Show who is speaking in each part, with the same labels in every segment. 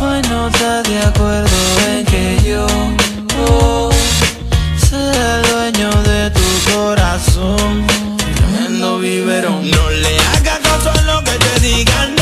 Speaker 1: Hoy no está de acuerdo en que yo oh, sea dueño de tu corazón. Tremendo biberón.
Speaker 2: No le hagas caso a lo que te digan.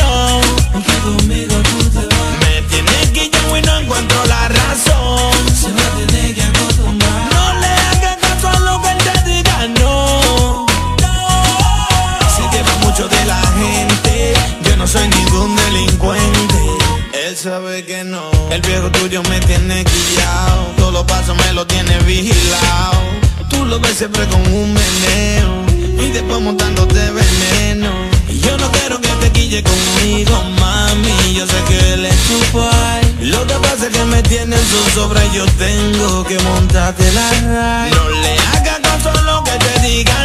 Speaker 2: Sabe que no. El viejo tuyo me tiene guiado. Todos los pasos me lo tiene vigilado. Tú lo ves siempre con un meneo. Y después montándote veneno. Y yo no quiero que te quille conmigo, mami. Yo sé que él es tu pai. Lo que pasa es que me tiene en su sobra y yo tengo que montarte la raya. No le hagas caso a lo que te digan,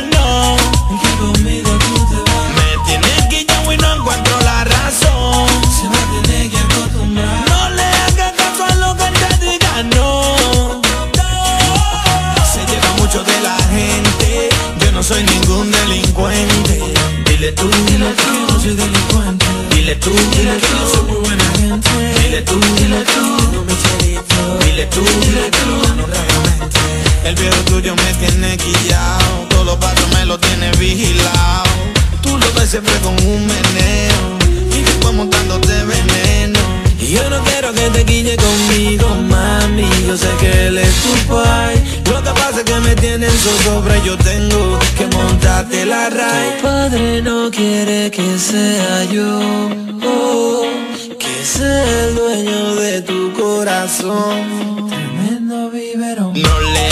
Speaker 2: soy ningún delincuente. Dile tú,
Speaker 1: Dile tú que no soy delincuente.
Speaker 2: dile tú,
Speaker 1: Dile que yo soy muy buena gente.
Speaker 2: Dile tú,
Speaker 1: Dile tú.
Speaker 2: no me cherito. Dile tú,
Speaker 1: Dile tú.
Speaker 2: no realmente. El viejo tuyo me tiene quillado. Todos los pasos me lo tiene vigilado. Tú lo ves siempre con un meneo. Y después montándote veneno. Y yo no quiero que te guille conmigo, mami. Yo sé que él en zozobra y yo tengo que montarte la
Speaker 1: Tu
Speaker 2: raíz.
Speaker 1: padre no quiere que sea yo, oh, que sea el dueño de tu corazón. Tremendo.
Speaker 2: No le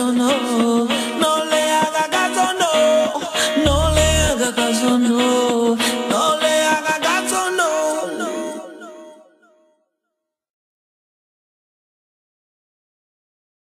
Speaker 2: no, no,
Speaker 1: no.